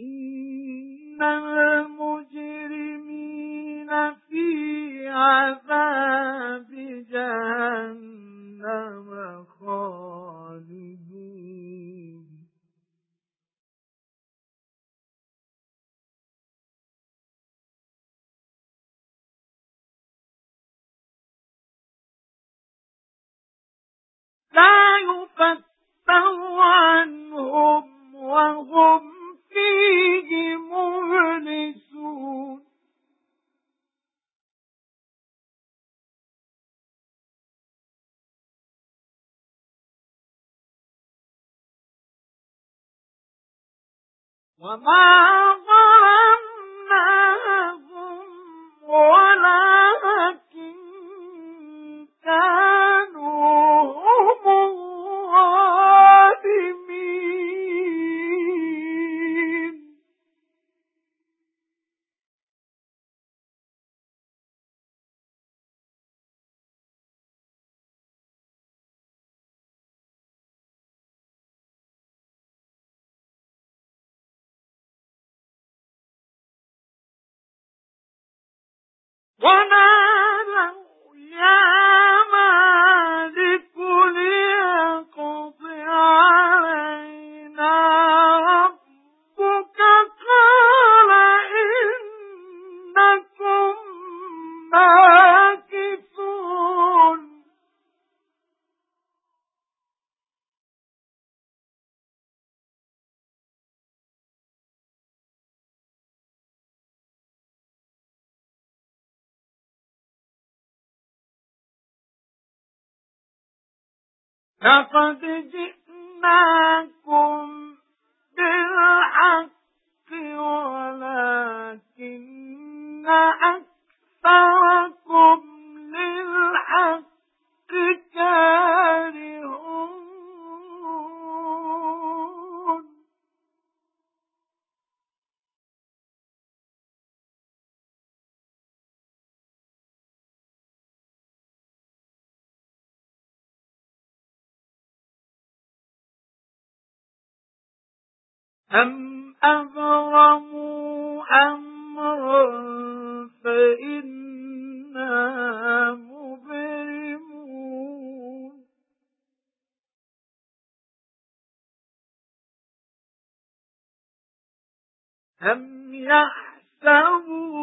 إِنَّ الْمُجْرِمِينَ فِي عَذَابِ جَهَنَّمَ خَالِدُونَ لا يفتر وما يا مالك لقد جئناكم بالحق ولكن أكثركم أَمْ أَبْرَمُوا أَمْرًا فَإِنَّا مُبْرِمُونَ أَمْ يَحْسَبُونَ